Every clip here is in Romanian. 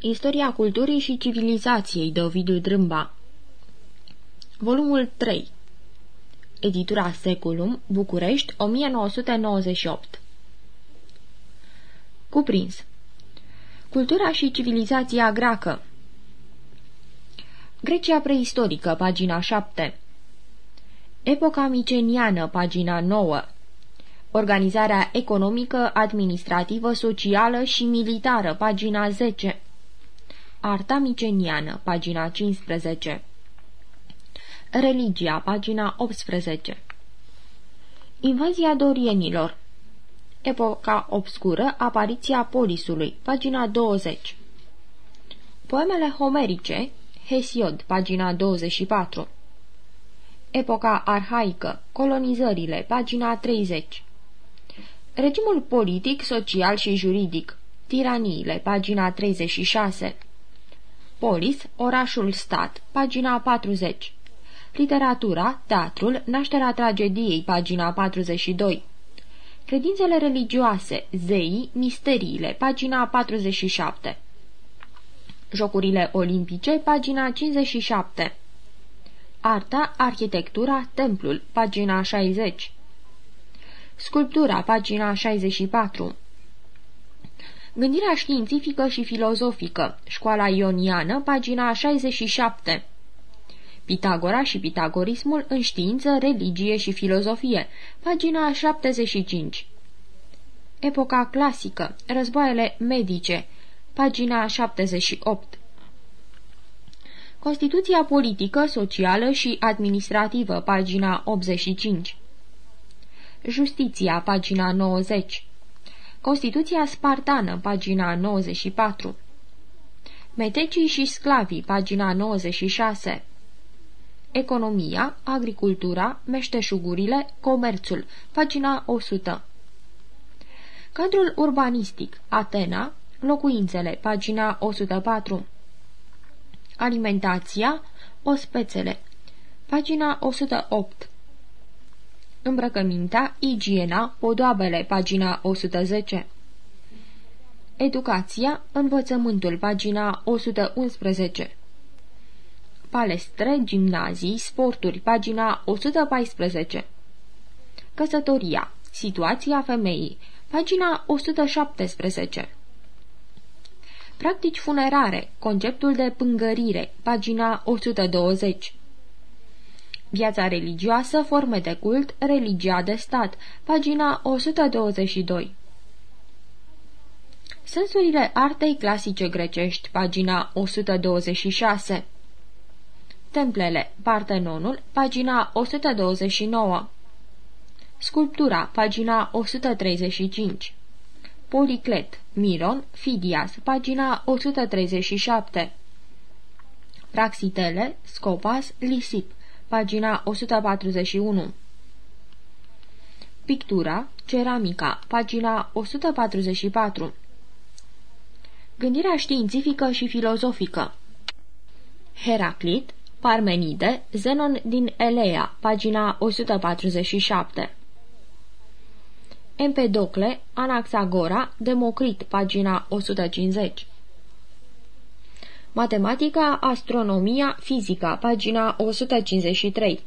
Istoria culturii și civilizației de Ovidiu Drâmba. Volumul 3 Editura Seculum, București, 1998 Cuprins. Cultura și civilizația greacă. Grecia preistorică, pagina 7 Epoca miceniană, pagina 9 Organizarea economică, administrativă, socială și militară, pagina 10 Arta miceniană, pagina 15 Religia, pagina 18 Invazia dorienilor. Epoca obscură, apariția polisului, pagina 20 Poemele homerice, Hesiod, pagina 24 Epoca arhaică, colonizările, pagina 30 Regimul politic, social și juridic, tiraniile, pagina 36 Polis, orașul stat, pagina 40 Literatura, teatrul, nașterea tragediei, pagina 42 Credințele religioase, zeii, misteriile, pagina 47 Jocurile olimpice, pagina 57 Arta, arhitectura, templul, pagina 60 Sculptura, pagina 64 Gândirea științifică și filozofică, școala ioniană, pagina 67 Pitagora și pitagorismul în știință, religie și filozofie, pagina 75 Epoca clasică, războaiele medice, pagina 78 Constituția politică, socială și administrativă, pagina 85 Justiția, pagina 90 Constituția spartană, pagina 94 Metecii și sclavii, pagina 96 Economia, agricultura, meșteșugurile, comerțul, pagina 100 Cadrul urbanistic, Atena, locuințele, pagina 104 Alimentația, ospețele, pagina 108 Îmbrăcămintea, igiena, podoabele, pagina 110 Educația, învățământul, pagina 111 Palestre, gimnazii, sporturi, pagina 114 Căsătoria, situația femeii, pagina 117 Practici funerare, conceptul de pângărire, pagina 120 Viața religioasă, forme de cult, religia de stat, pagina 122 Sensurile artei clasice grecești, pagina 126 Templele, Partenonul, pagina 129 Sculptura, pagina 135 Policlet, Miron, Fidias, pagina 137 Praxitele, Scopas, Lisip, pagina 141 Pictura, ceramica, pagina 144 Gândirea științifică și filozofică. Heraclit, Parmenide, Zenon din Elea, pagina 147 Empedocle, Anaxagora, Democrit, pagina 150 Matematica, astronomia, fizica, pagina 153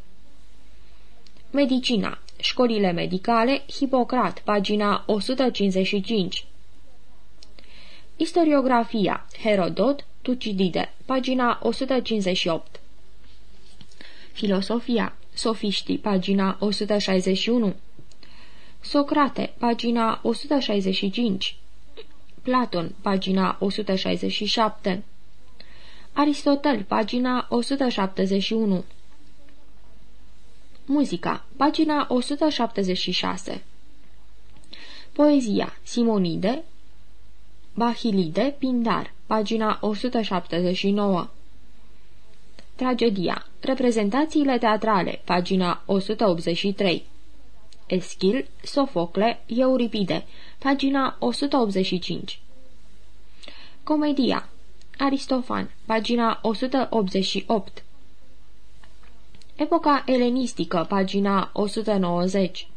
Medicina, școlile medicale, Hipocrat, pagina 155 Istoriografia, Herodot, Tucidide, pagina 158 Filosofia, Sofiștii, pagina 161 Socrate, pagina 165 Platon, pagina 167 Aristotel, pagina 171 Muzica, pagina 176 Poezia, Simonide Bahilide, Pindar, pagina 179 Tragedia, reprezentațiile teatrale, pagina 183 Eschil, Sofocle, Euripide, pagina 185 Comedia Aristofan, pagina 188 Epoca elenistică, pagina 190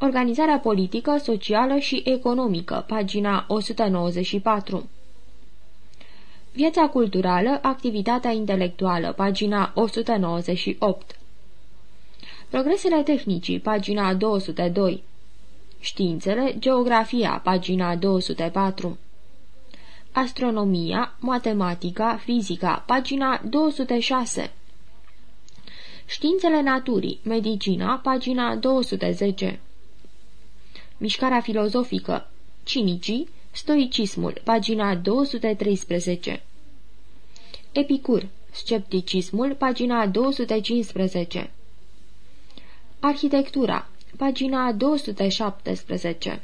Organizarea politică, socială și economică, pagina 194 Viața culturală, activitatea intelectuală, pagina 198 Progresele tehnicii, pagina 202 Științele, geografia, pagina 204 Astronomia, matematica, fizica, pagina 206 Științele naturii, medicina, pagina 210 Mișcarea filozofică, cinicii, stoicismul, pagina 213 Epicur, scepticismul, pagina 215 Arhitectura, pagina 217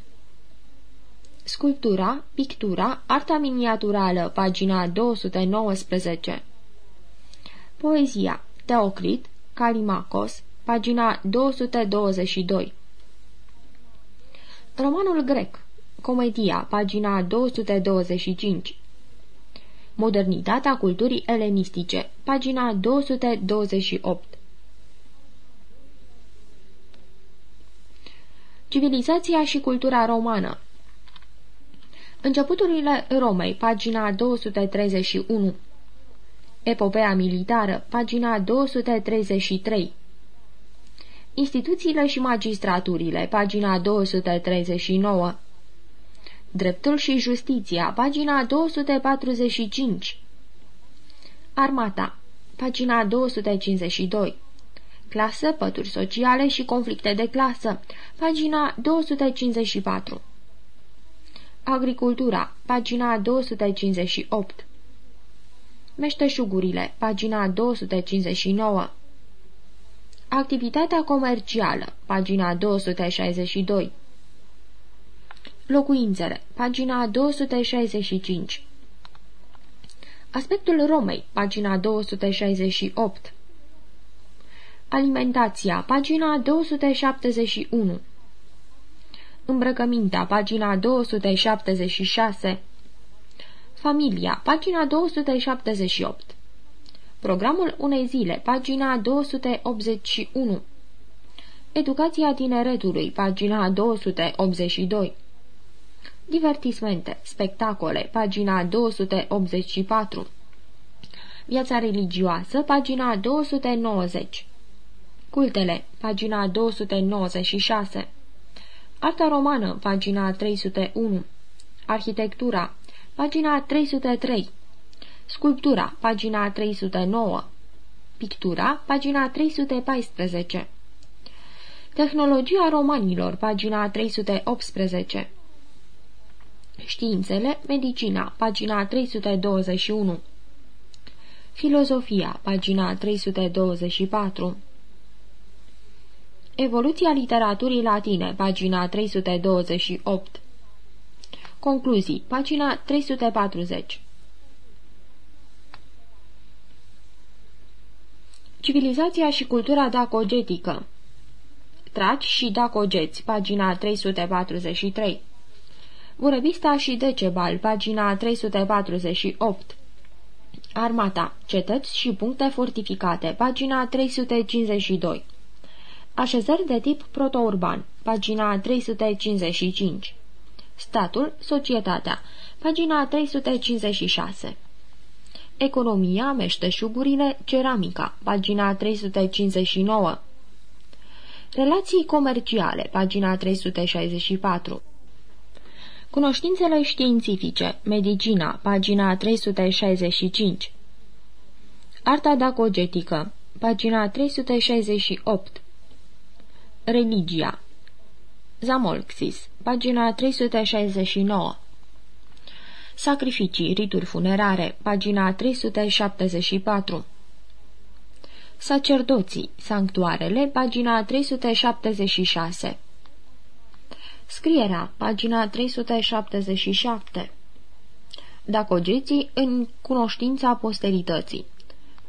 Sculptura, pictura, arta miniaturală, pagina 219 Poezia, Teocrit, Calimacos, pagina 222 Romanul grec, Comedia, pagina 225 Modernitatea culturii elenistice, pagina 228 Civilizația și cultura romană Începuturile Romei, pagina 231 Epopea militară, pagina 233 Instituțiile și magistraturile, pagina 239 Dreptul și justiția, pagina 245 Armata, pagina 252 Clasă, pături sociale și conflicte de clasă, pagina 254 Agricultura, pagina 258 Meșteșugurile, pagina 259 Activitatea comercială, pagina 262 Locuințele, pagina 265 Aspectul Romei, pagina 268 Alimentația, pagina 271 Îmbrăcămintea, pagina 276 Familia, pagina 278 Programul unei zile, pagina 281 Educația tineretului, pagina 282 Divertismente, spectacole, pagina 284 Viața religioasă, pagina 290 Cultele, pagina 296 Arta romană, pagina 301 Arhitectura, pagina 303 Sculptura, pagina 309 Pictura, pagina 314 Tehnologia romanilor, pagina 318 Științele, medicina, pagina 321 Filozofia, pagina 324 Evoluția literaturii latine, pagina 328 Concluzii, pagina 340 Civilizația și cultura dacogetică. Traci și dacogeți, pagina 343 Vorăbista și Decebal, pagina 348 Armata, cetăți și puncte fortificate, pagina 352 Așezări de tip protourban, pagina 355 Statul, societatea, pagina 356 Economia, meșteșugurile, ceramica, pagina 359 Relații comerciale, pagina 364 Cunoștințele științifice, medicina, pagina 365 Arta dacogetică, pagina 368 Religia. Zamolxis, pagina 369 Sacrificii, rituri funerare, pagina 374 Sacerdoții, sanctuarele, pagina 376 Scrierea, pagina 377 Dacogeții în cunoștința posterității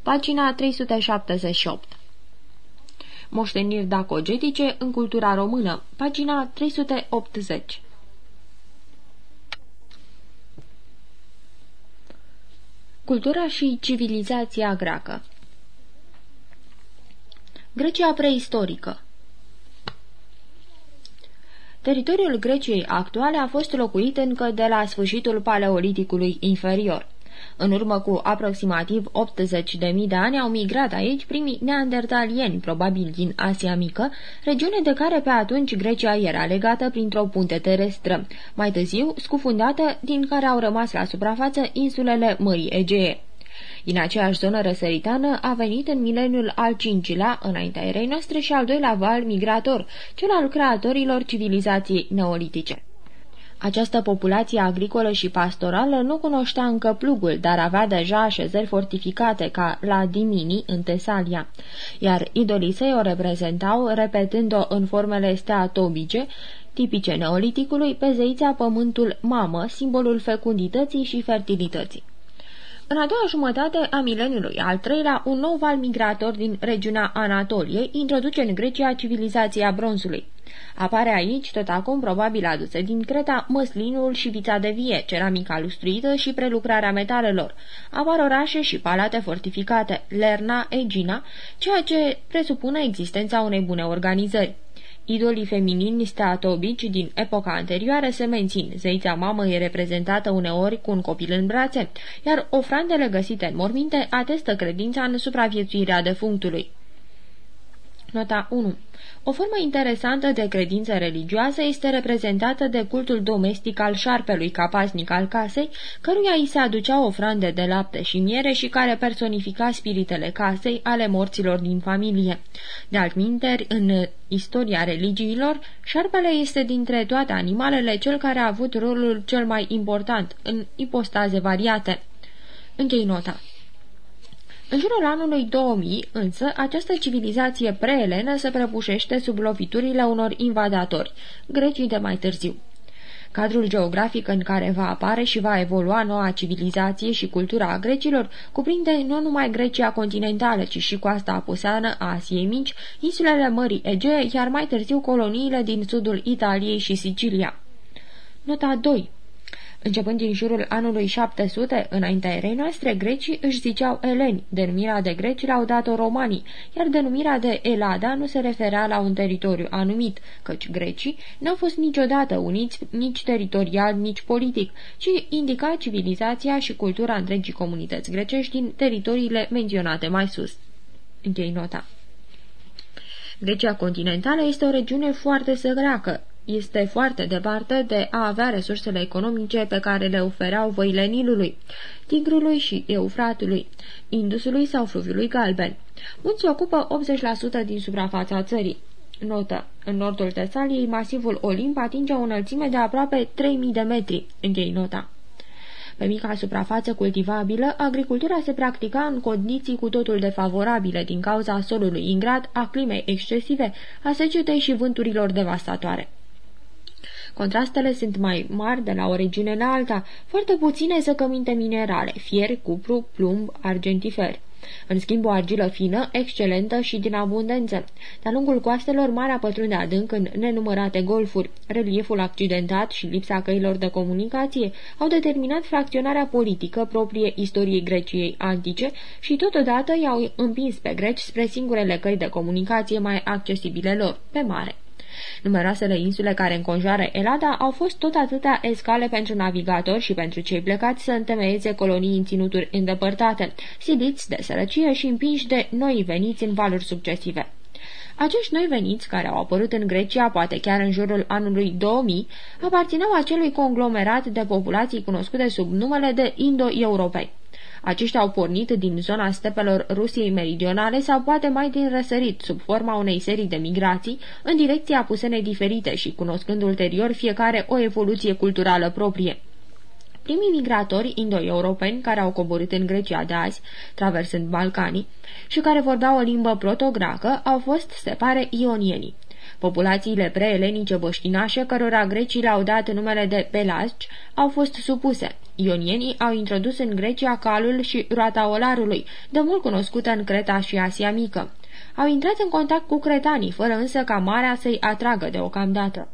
Pagina 378 Moșteniri dacogetice în cultura română. Pagina 380 Cultura și civilizația greacă. Grecia preistorică. Teritoriul Greciei actuale a fost locuit încă de la sfârșitul paleoliticului inferior. În urmă cu aproximativ 80.000 de ani au migrat aici primii neandertalieni, probabil din Asia Mică, regiune de care pe atunci Grecia era legată printr-o punte terestră, mai târziu scufundată, din care au rămas la suprafață insulele Mării Egee. Din aceeași zonă răsăritană a venit în mileniul al cincilea, înaintea erei noastre, și al doilea val migrator, cel al creatorilor civilizației neolitice. Această populație agricolă și pastorală nu cunoștea încă plugul, dar avea deja așezări fortificate ca la Dimini, în Tesalia, iar idolii săi o reprezentau, repetând-o în formele steatobice, tipice neoliticului, pe zeița pământul mamă, simbolul fecundității și fertilității. În a doua jumătate a mileniului al treilea, un nou val migrator din regiunea Anatoliei introduce în Grecia civilizația bronzului. Apare aici, tot acum probabil aduse din Creta, măslinul și vița de vie, ceramica lustruită și prelucrarea metalelor. Apar orașe și palate fortificate, Lerna, Egina, ceea ce presupune existența unei bune organizări. Idolii feminini steatobici din epoca anterioară se mențin. Zeița mamă e reprezentată uneori cu un copil în brațe, iar ofrandele găsite în morminte atestă credința în supraviețuirea defunctului. Nota 1 o formă interesantă de credință religioasă este reprezentată de cultul domestic al șarpelui capaznic al casei, căruia îi se aducea ofrande de lapte și miere și care personifica spiritele casei ale morților din familie. De altminteri, în istoria religiilor, șarpele este dintre toate animalele cel care a avut rolul cel mai important, în ipostaze variate. Închei nota. În jurul anului 2000, însă, această civilizație preelenă se prăbușește sub loviturile unor invadatori, grecii de mai târziu. Cadrul geografic în care va apare și va evolua noua civilizație și cultura a grecilor cuprinde nu numai Grecia continentală, ci și coasta apuseană a Asiei Mici, insulele Mării Egee, iar mai târziu coloniile din sudul Italiei și Sicilia. Nota 2 Începând din jurul anului 700, înaintea erei noastre, grecii își ziceau eleni, denumirea de greci l-au dat-o romanii, iar denumirea de Elada nu se referea la un teritoriu anumit, căci grecii n-au fost niciodată uniți nici teritorial, nici politic, ci indica civilizația și cultura întregii comunități grecești din teritoriile menționate mai sus. Închei nota. Grecia continentală este o regiune foarte săgracă, este foarte departe de a avea resursele economice pe care le ofereau văile Nilului, Tigrului și Eufratului, Indusului sau Fluviului Galben. Munții ocupă 80% din suprafața țării. Notă. În nordul Tesaliei, masivul Olimp atinge o înălțime de aproape 3000 de metri. Închei nota. Pe mica suprafață cultivabilă, agricultura se practica în condiții cu totul defavorabile din cauza solului ingrat, a climei excesive, a secetei și vânturilor devastatoare. Contrastele sunt mai mari de la o regiune la alta, foarte puține zăcăminte minerale, fier, cupru, plumb, argentifer. În schimb, o argilă fină, excelentă și din abundență. De-a lungul coastelor, marea pătrunde adânc în nenumărate golfuri. Relieful accidentat și lipsa căilor de comunicație au determinat fracționarea politică proprie istoriei Greciei antice și totodată i-au împins pe greci spre singurele căi de comunicație mai accesibile lor, pe mare. Numeroasele insule care înconjoară Elada au fost tot atâtea escale pentru navigatori și pentru cei plecați să întemeieze colonii în ținuturi îndepărtate, sidiți de sărăcie și împinși de noi veniți în valuri succesive. Acești noi veniți, care au apărut în Grecia, poate chiar în jurul anului 2000, aparțineau acelui conglomerat de populații cunoscute sub numele de indo-europei. Aceștia au pornit din zona stepelor Rusiei meridionale sau poate mai din răsărit, sub forma unei serii de migrații, în direcții apusene diferite și cunoscând ulterior fiecare o evoluție culturală proprie. Primii migratori indo-europeni care au coborât în Grecia de azi, traversând Balcanii, și care vorbeau o limbă protogreacă, au fost, se pare, ionienii. Populațiile preelenice băștinașe, cărora grecii le-au dat numele de pelasci, au fost supuse. Ionienii au introdus în Grecia calul și roata olarului, de mult cunoscută în Creta și Asia Mică. Au intrat în contact cu cretanii, fără însă ca marea să-i atragă deocamdată.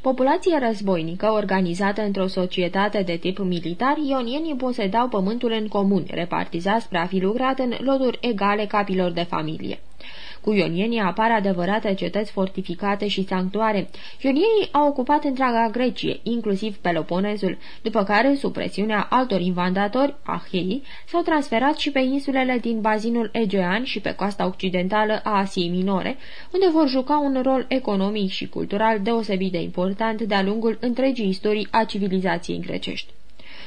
Populație războinică, organizată într-o societate de tip militar, ionienii posedau pământul în comun, repartizat spre a fi lucrat în loturi egale capilor de familie. Cu ionienii apar adevărate cetăți fortificate și sanctuare. Ionienii au ocupat întreaga Grecie, inclusiv Peloponezul, după care, sub presiunea altor invandatori, Ahei, s-au transferat și pe insulele din bazinul Egean și pe coasta occidentală a Asiei Minore, unde vor juca un rol economic și cultural deosebit de important de-a lungul întregii istorii a civilizației grecești.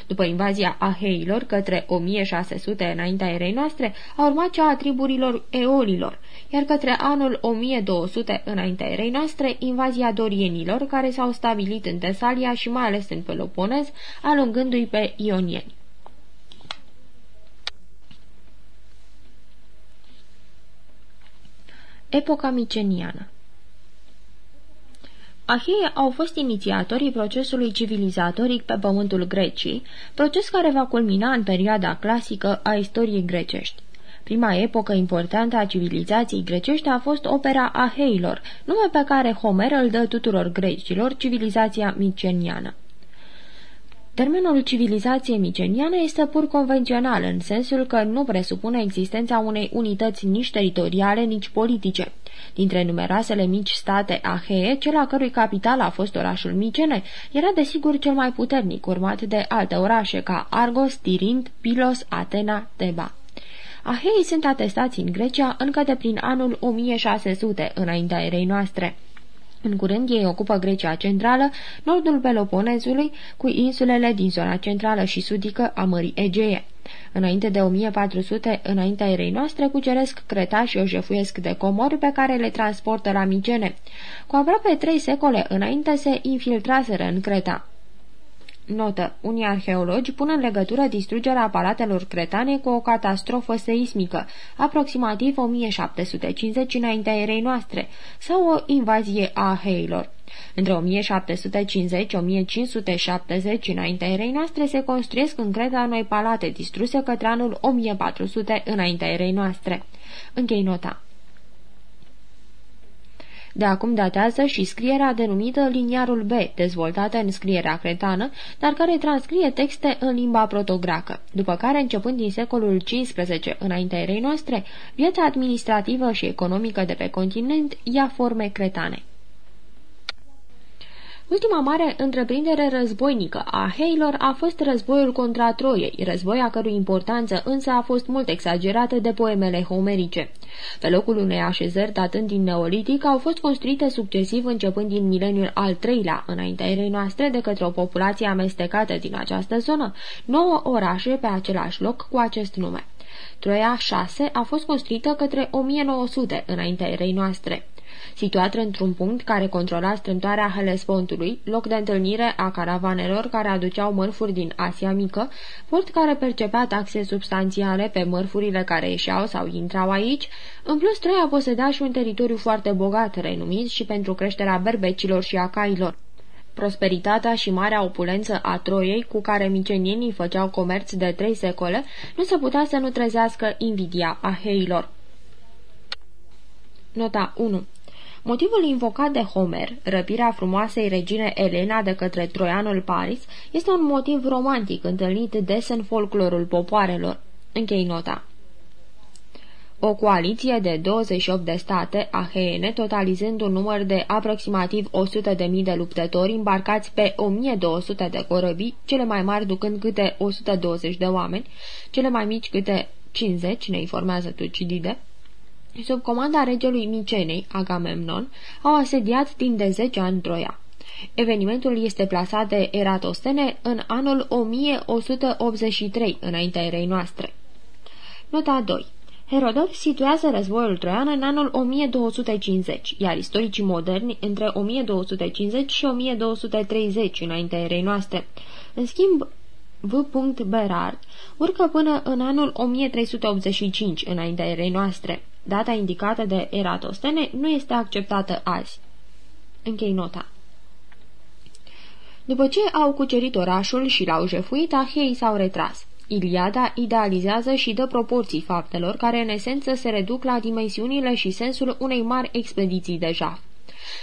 După invazia aheilor către 1600 înaintea erei noastre, a urmat cea a triburilor eolilor, iar către anul 1200 înaintea erei noastre, invazia dorienilor, care s-au stabilit în Tesalia și mai ales în Peloponez, alungându-i pe ionieni. Epoca miceniană Ahei au fost inițiatorii procesului civilizatoric pe pământul Grecii, proces care va culmina în perioada clasică a istoriei grecești. Prima epocă importantă a civilizației grecești a fost opera Aheilor, nume pe care Homer îl dă tuturor grecilor, civilizația miceniană. Termenul civilizație miceniană este pur convențional, în sensul că nu presupune existența unei unități nici teritoriale, nici politice. Dintre numeroasele mici state ahee, cel a cărui capital a fost orașul Micene, era desigur cel mai puternic, urmat de alte orașe ca Argos, Tirint, Pilos, Atena, Teba. Aheii sunt atestați în Grecia încă de prin anul 1600, înaintea erei noastre. În curând ei ocupă Grecia centrală, nordul Peloponezului, cu insulele din zona centrală și sudică a Mării Egee. Înainte de 1400, înaintea erei noastre, cuceresc Creta și o jefuiesc de comori pe care le transportă la Micene. Cu aproape trei secole înainte se infiltraseră în Creta. Notă. Unii arheologi pun în legătură distrugerea aparatelor cretane cu o catastrofă seismică, aproximativ 1750 înaintea erei noastre, sau o invazie a heilor. Între 1750-1570 înaintea erei noastre se construiesc în Creta noi palate distruse către anul 1400 înaintea erei noastre. Închei nota. De acum datează și scrierea denumită liniarul B, dezvoltată în scrierea cretană, dar care transcrie texte în limba protogreacă, după care, începând din secolul XV înaintea erei noastre, viața administrativă și economică de pe continent ia forme cretane. Ultima mare întreprindere războinică a heilor a fost războiul contra Troiei, război a cărui importanță însă a fost mult exagerată de poemele homerice. Pe locul unei așezări datând din Neolitic au fost construite succesiv începând din mileniul al treilea înaintea erei noastre de către o populație amestecată din această zonă, nouă orașe pe același loc cu acest nume. Troia 6 a fost construită către 1900 înaintea erei noastre situat într-un punct care controla strâmtoarea Helespontului, loc de întâlnire a caravanelor care aduceau mărfuri din Asia Mică, port care percepea taxe substanțiale pe mărfurile care ieșeau sau intrau aici, în plus Troia poseda și un teritoriu foarte bogat, renumit și pentru creșterea berbecilor și a cailor. Prosperitatea și marea opulență a Troiei, cu care micenienii făceau comerț de trei secole, nu se putea să nu trezească invidia a heilor. Nota 1 Motivul invocat de Homer, răpirea frumoasei regine Elena de către troianul Paris, este un motiv romantic întâlnit des în folclorul popoarelor. Închei nota. O coaliție de 28 de state aheene, totalizând un număr de aproximativ 100.000 de luptători îmbarcați pe 1200 de corăbii, cele mai mari ducând câte 120 de oameni, cele mai mici câte 50, ne informează Tucidide, sub comanda regelui Micenei, Agamemnon, au asediat timp de 10 ani Troia. Evenimentul este plasat de Eratostene în anul 1183, înaintea erei noastre. Nota 2 Herodot situează războiul troian în anul 1250, iar istoricii moderni între 1250 și 1230 înaintea erei noastre. În schimb, V. Berard urcă până în anul 1385 înaintea erei noastre. Data indicată de Eratostene nu este acceptată azi. Închei nota. După ce au cucerit orașul și l-au jefuit, ahei s-au retras. Iliada idealizează și dă proporții faptelor, care în esență se reduc la dimensiunile și sensul unei mari expediții de jaf.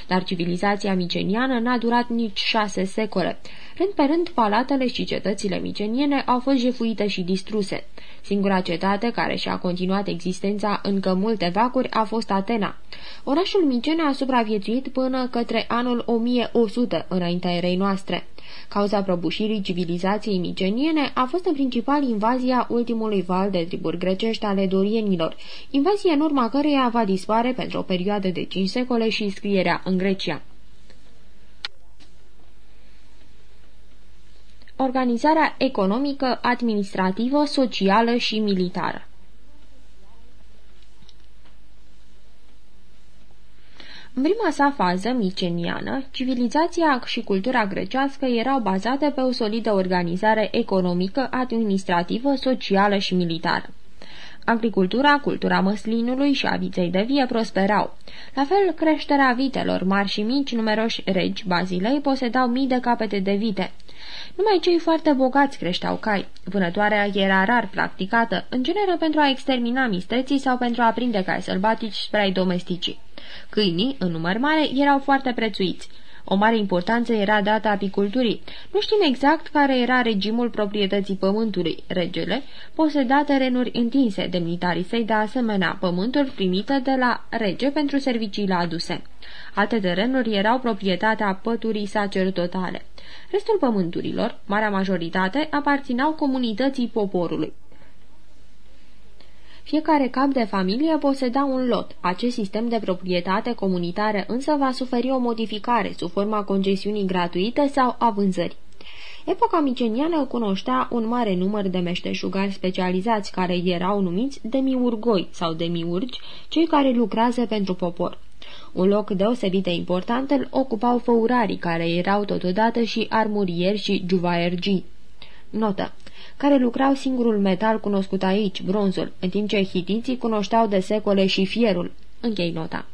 Dar civilizația miceniană n-a durat nici șase secole. Rând pe rând, palatele și cetățile miceniene au fost jefuite și distruse. Singura cetate care și-a continuat existența încă multe vacuri a fost Atena. Orașul micene a supraviețuit până către anul 1100 înaintea erei noastre. Cauza prăbușirii civilizației miceniene a fost în principal invazia ultimului val de triburi grecești ale dorienilor, invazie în urma căreia va dispare pentru o perioadă de cinci secole și scrierea în Grecia. Organizarea economică, administrativă, socială și militară În prima sa fază miceniană, civilizația și cultura grecească erau bazate pe o solidă organizare economică, administrativă, socială și militară. Agricultura, cultura măslinului și a viței de vie prosperau. La fel, creșterea vitelor mari și mici, numeroși regi, bazilei, posedau mii de capete de vite. Numai cei foarte bogați creșteau cai. Vânătoarea era rar practicată, în genere pentru a extermina mistreții sau pentru a prinde cai sălbatici spre a-i domestici. Câinii, în număr mare, erau foarte prețuiți. O mare importanță era dată apiculturii. Nu știm exact care era regimul proprietății pământului. Regele poseda terenuri întinse, demnitarii săi de asemenea, pământul primite de la rege pentru serviciile aduse. Alte terenuri erau proprietatea păturii sacerdotale. Restul pământurilor, marea majoritate, aparțineau comunității poporului. Fiecare cap de familie poseda un lot. Acest sistem de proprietate comunitară însă va suferi o modificare sub forma concesiunii gratuite sau a vânzării. Epoca miceniană cunoștea un mare număr de meșteșugari specializați care erau numiți demiurgoi sau demiurgi, cei care lucrează pentru popor. Un loc deosebit de important îl ocupau făurarii, care erau totodată și armurieri și juvaergii. Notă care lucrau singurul metal cunoscut aici, bronzul, în timp ce hitiții cunoșteau de secole și fierul. Închei nota.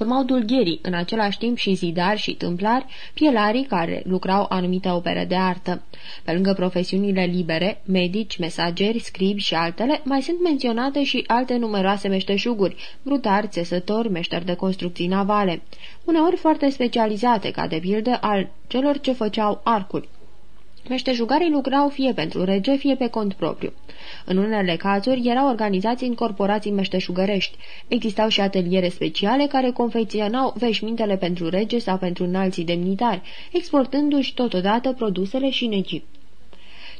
Urmau dulgherii, în același timp și zidari și tâmplari, pielarii care lucrau anumite opere de artă. Pe lângă profesiunile libere, medici, mesageri, scribi și altele, mai sunt menționate și alte numeroase meșteșuguri, brutari, țesători, meșteri de construcții navale, uneori foarte specializate, ca de pildă al celor ce făceau arcuri. Meșteșugarii lucrau fie pentru rege, fie pe cont propriu. În unele cazuri erau organizați în corporații meșteșugărești. Existau și ateliere speciale care confecționau veșmintele pentru rege sau pentru înalții demnitari, exportându-și totodată produsele și în Egipt.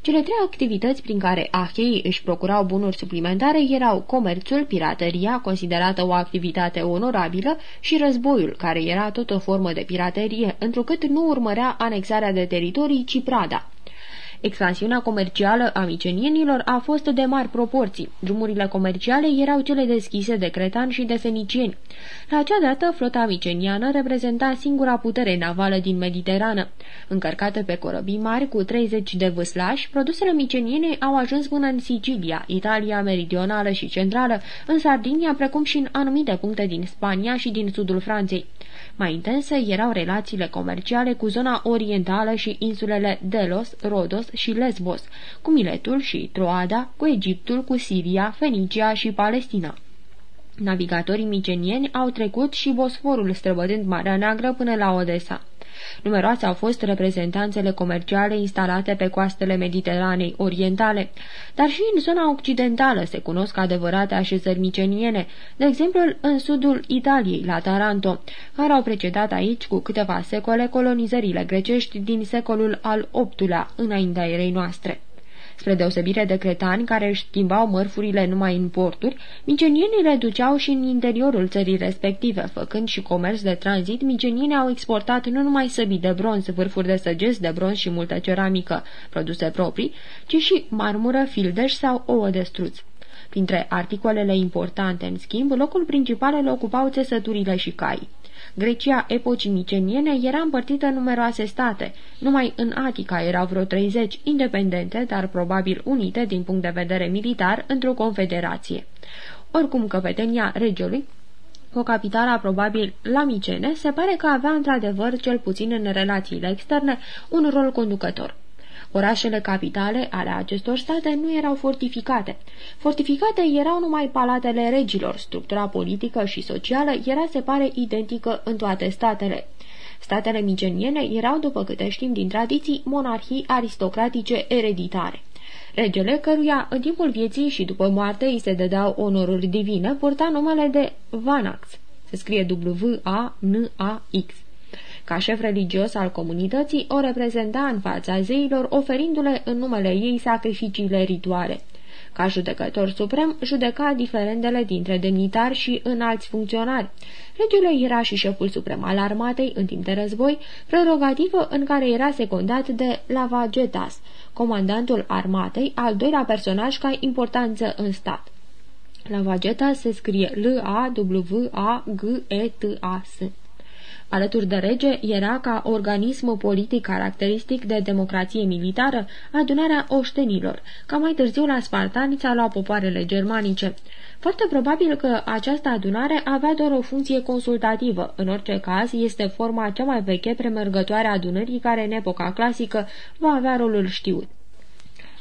Cele trei activități prin care acheii își procurau bunuri suplimentare erau comerțul, pirateria, considerată o activitate onorabilă, și războiul, care era tot o formă de piraterie, întrucât nu urmărea anexarea de teritorii, ci prada. Expansiunea comercială a micenienilor a fost de mari proporții. Drumurile comerciale erau cele deschise de cretani și de fenicieni. La acea dată, flota miceniană reprezenta singura putere navală din Mediterană. Încărcată pe corăbii mari cu 30 de vâslași, produsele miceniene au ajuns până în Sicilia, Italia meridională și centrală, în Sardinia, precum și în anumite puncte din Spania și din sudul Franței. Mai intense erau relațiile comerciale cu zona orientală și insulele Delos, Rodos și Lesbos, cu Miletul și Troada, cu Egiptul, cu Siria, Fenicia și Palestina. Navigatorii micenieni au trecut și Bosforul străbătând Marea Neagră până la Odessa. Numeroase au fost reprezentanțele comerciale instalate pe coastele Mediteranei orientale, dar și în zona occidentală se cunosc adevărate așezări miceniene, de exemplu în sudul Italiei, la Taranto, care au precedat aici cu câteva secole colonizările grecești din secolul al VIII-lea, înaintea erei noastre. Spre deosebire de cretani care își schimbau mărfurile numai în porturi, micenienii le duceau și în interiorul țării respective, făcând și comerț de tranzit, micenienii au exportat nu numai săbii de bronz, vârfuri de săgeți de bronz și multă ceramică, produse proprii, ci și marmură, fildeș sau ouă de struț. Printre articolele importante, în schimb, locul principal îl ocupau țesăturile și cai. Grecia epocii miceniene era împărțită în numeroase state. Numai în Atica erau vreo 30, independente, dar probabil unite din punct de vedere militar, într-o confederație. Oricum, căpetenia regelui o capitală probabil la Micene, se pare că avea într-adevăr, cel puțin în relațiile externe, un rol conducător. Orașele capitale ale acestor state nu erau fortificate. Fortificate erau numai palatele regilor, structura politică și socială era, se pare, identică în toate statele. Statele miceniene erau, după câte știm din tradiții, monarhii aristocratice ereditare. Regele, căruia în timpul vieții și după moarte îi se dădeau onoruri divine, purta numele de Vanax. Se scrie W-A-N-A-X. Ca șef religios al comunității, o reprezenta în fața zeilor, oferindu-le în numele ei sacrificiile rituale. Ca judecător suprem, judeca diferendele dintre demnitari și înalți funcționari. Regele era și șeful suprem al armatei în timp de război, prerogativă în care era secundat de Lavagetas, comandantul armatei, al doilea personaj ca importanță în stat. Lavagetas se scrie L-A-W-A-G-E-T-A-S. Alături de rege era ca organism politic caracteristic de democrație militară adunarea oștenilor, ca mai târziu la spartani ți-a luat popoarele germanice. Foarte probabil că această adunare avea doar o funcție consultativă. În orice caz, este forma cea mai veche premergătoare a adunării care în epoca clasică va avea rolul știut.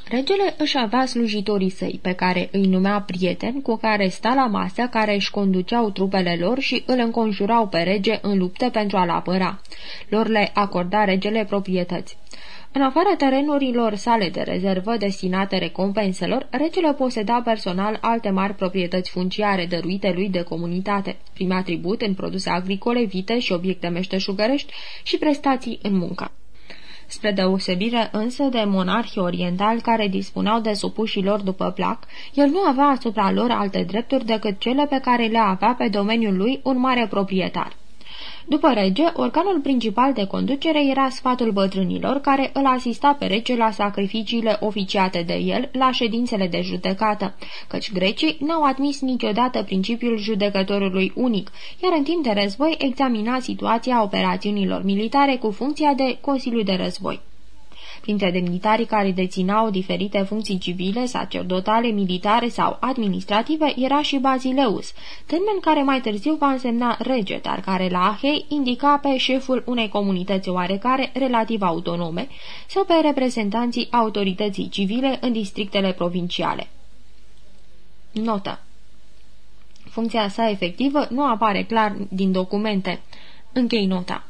Regele își avea slujitorii săi, pe care îi numea prieteni, cu care sta la masă, care își conduceau trupele lor și îl înconjurau pe rege în lupte pentru a-l apăra. Lor le acorda regele proprietăți. În afara terenurilor sale de rezervă destinate recompenselor, regele poseda personal alte mari proprietăți funciare dăruite lui de comunitate, primea tribut în produse agricole, vite și obiecte meșteșugărești și prestații în muncă spre deosebire însă de monarhii orientali care dispuneau de supușii lor după plac, el nu avea asupra lor alte drepturi decât cele pe care le avea pe domeniul lui un mare proprietar. După rege, organul principal de conducere era sfatul bătrânilor, care îl asista pe rege la sacrificiile oficiate de el la ședințele de judecată, căci grecii n-au admis niciodată principiul judecătorului unic, iar în timp de război examina situația operațiunilor militare cu funcția de Consiliu de Război. Printre demnitarii care deținau diferite funcții civile, sacerdotale, militare sau administrative era și Bazileus, termen care mai târziu va însemna rege, dar care la Ahei indica pe șeful unei comunități oarecare relativ autonome sau pe reprezentanții autorității civile în districtele provinciale. Notă Funcția sa efectivă nu apare clar din documente. Închei nota.